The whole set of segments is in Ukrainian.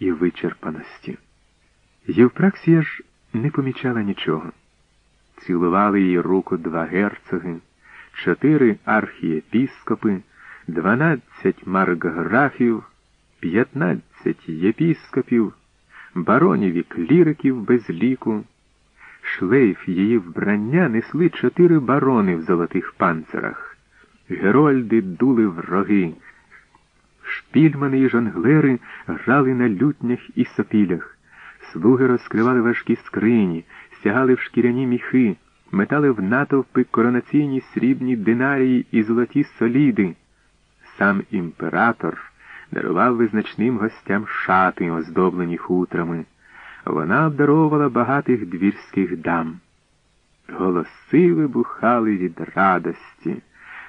і вичерпаності. Євпраксія ж не помічала нічого. Цілували її руку два герцоги, чотири архієпіскопи, дванадцять маркграфів, п'ятнадцять єпіскопів, баронів і кліриків без ліку. Шлейф її вбрання несли чотири барони в золотих панцирах. Герольди дули вроги. Шпільмани і жонглери грали на лютнях і сопілях. Слуги розкривали важкі скрині, стягали в шкіряні міхи, метали в натовпи коронаційні срібні динарії і золоті соліди. Сам імператор дарував визначним гостям шати, оздоблені хутрами. Вона обдаровувала багатих двірських дам. Голоси вибухали від радості.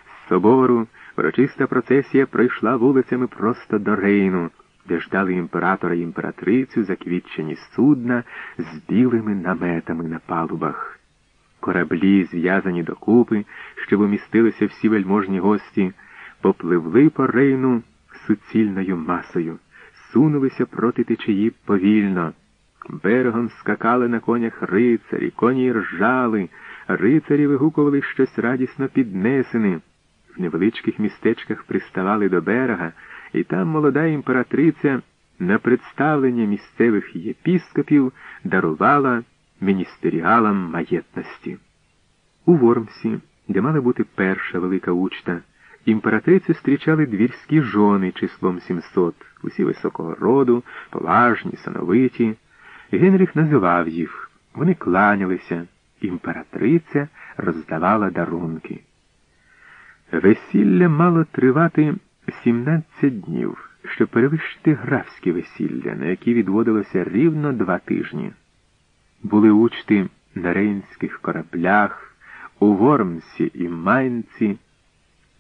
З собору урочиста процесія пройшла вулицями просто до Рейну, де ждали імператора і імператрицю заквітчені судна з білими наметами на палубах. Кораблі, зв'язані докупи, щоб умістилися всі вельможні гості, попливли по рейну суцільною масою, сунулися проти течії повільно. Берегом скакали на конях рицарі, коні ржали, рицарі вигукували щось радісно піднесене. В невеличких містечках приставали до берега, і там молода імператриця на представлення місцевих єпіскопів дарувала міністеріалам маєтності. У Вормсі, де мала бути перша велика учта, імператрицю зустрічали двірські жони числом 700, усі високого роду, поважні, сановиті. Генріх називав їх, вони кланялися, імператриця роздавала дарунки. Весілля мало тривати 17 днів, щоб перевищити графські весілля, на які відводилося рівно два тижні. Були учти на рейнських кораблях, у Вормсі і Майнці.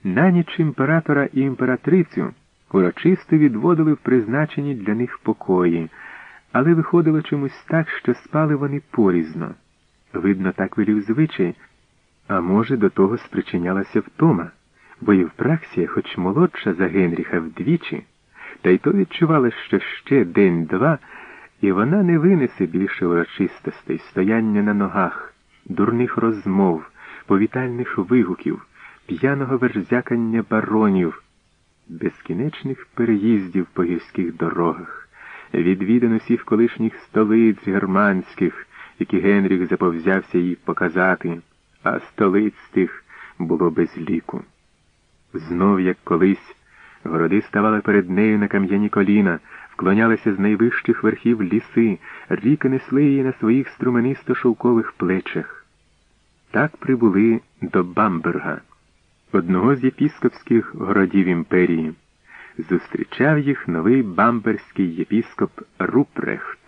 На ніч імператора і імператрицю урочисто відводили в призначені для них покої, але виходило чомусь так, що спали вони порізно. Видно, так велів звичай, а може, до того спричинялася втома, бо Євпраксія, хоч молодша за Генріха вдвічі, та й то відчувала, що ще день-два, і вона не винесе більше урочистостей, стояння на ногах, дурних розмов, повітальних вигуків, п'яного верзякання баронів, безкінечних переїздів по гірських дорогах, відвідин усіх колишніх столиць германських, які Генріх заповзявся їй показати, а столиць тих було без ліку. Знов, як колись, городи ставали перед нею на кам'яні коліна, вклонялися з найвищих верхів ліси, ріки несли її на своїх струменисто шовкових плечах. Так прибули до Бамберга, одного з єпіскопських городів імперії. Зустрічав їх новий бамберський єпіскоп Рупрехт,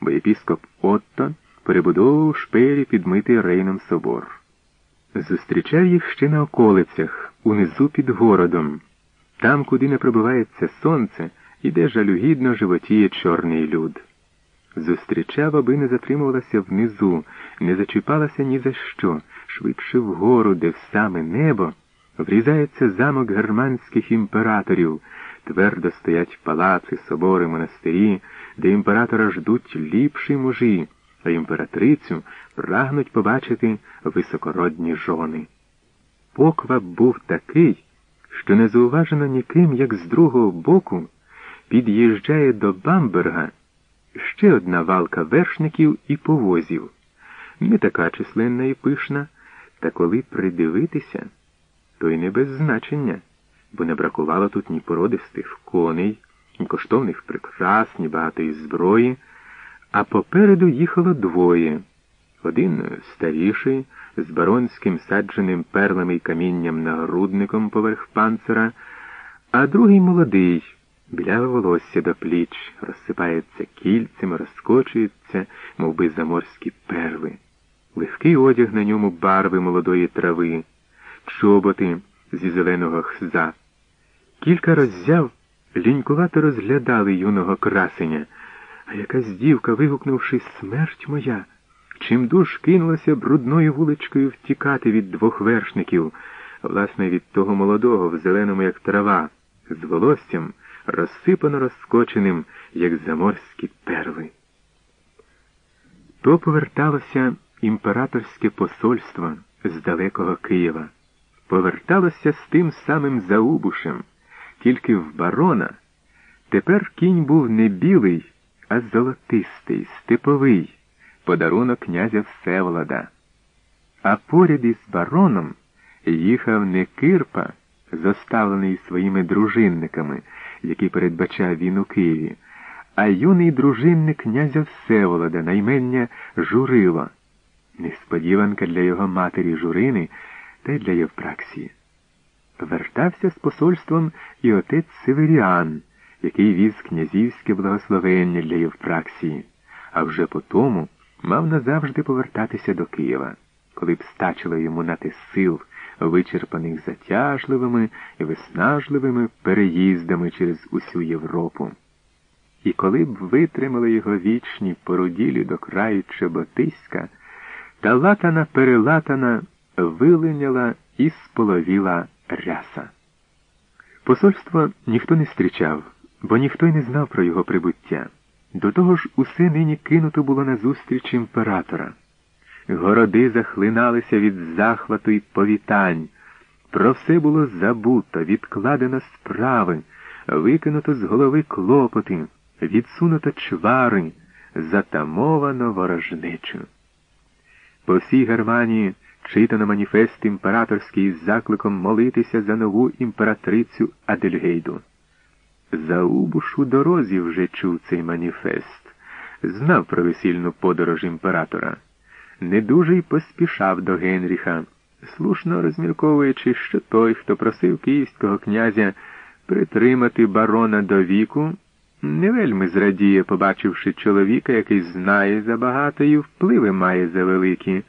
бо єпіскоп Отто перебудовував шпилі підмитий рейном собор. Зустрічав їх ще на околицях, унизу під городом, там, куди не пробивається сонце, і де жалюгідно животіє чорний люд. Зустрічав, аби не затримувалася внизу, не зачіпалася ні за що, швидше вгору, де в саме небо врізається замок германських імператорів, твердо стоять палаци, собори, монастирі, де імператора ждуть ліпші мужі, а імператрицю прагнуть побачити високородні жони. Поквап був такий, що не зауважено ніким, як з другого боку під'їжджає до Бамберга ще одна валка вершників і повозів, не така численна і пишна, та коли придивитися, то й не без значення, бо не бракувало тут ні породистих коней, ні коштовних прикрас, ні багатої зброї, а попереду їхало двоє. Один старіший, з баронським садженим перлами й камінням нагрудником поверх панцира, а другий молодий, біляве волосся до пліч, розсипається кільцями, розкочується, мов би заморські перли, легкий одяг на ньому барви молодої трави, чоботи зі зеленого хза. Кілька роззяв лінькувато розглядали юного красеня, а якась дівка, вигукнувши смерть моя, чимдуж кинулася брудною вуличкою втікати від двох вершників, власне, від того молодого, в зеленому, як трава, з волоссям, розсипано розкоченим, як заморські перли. То поверталося імператорське посольство з далекого Києва, поверталося з тим самим Заубушем, тільки в барона. Тепер кінь був не білий, а золотистий, степовий, подарунок князя Всеволода. А поряд із бароном їхав не Кирпа, заставлений своїми дружинниками, які передбачав він у Києві, а юний дружинник князя Всеволода, наймення Журило, несподіванка для його матері Журини та й для Євпраксії. Вертався з посольством і отець Северіан, який віз князівське благословення для Євпраксії, а вже по тому мав назавжди повертатися до Києва, коли б стачило йому нати сил, вичерпаних затяжливими і виснажливими переїздами через усю Європу. І коли б витримали його вічні поруділі до краю Чеботиська, та латана перелатана вилиняла і споловіла ряса. Посольство ніхто не зустрічав, бо ніхто й не знав про його прибуття. До того ж, усе нині кинуто було назустріч імператора. Городи захлиналися від захвату й повітань. Про все було забуто, відкладено справи, викинуто з голови клопоти, відсунуто чвари, затамовано ворожнечу. По всій Германії читано маніфест імператорський з закликом молитися за нову імператрицю Адельгейду. Заубуш у дорозі вже чув цей маніфест, знав про весільну подорож імператора. Не дуже й поспішав до Генріха, слушно розмірковуючи, що той, хто просив київського князя притримати барона до віку, не вельми зрадіє, побачивши чоловіка, який знає забагато і впливи має завеликі.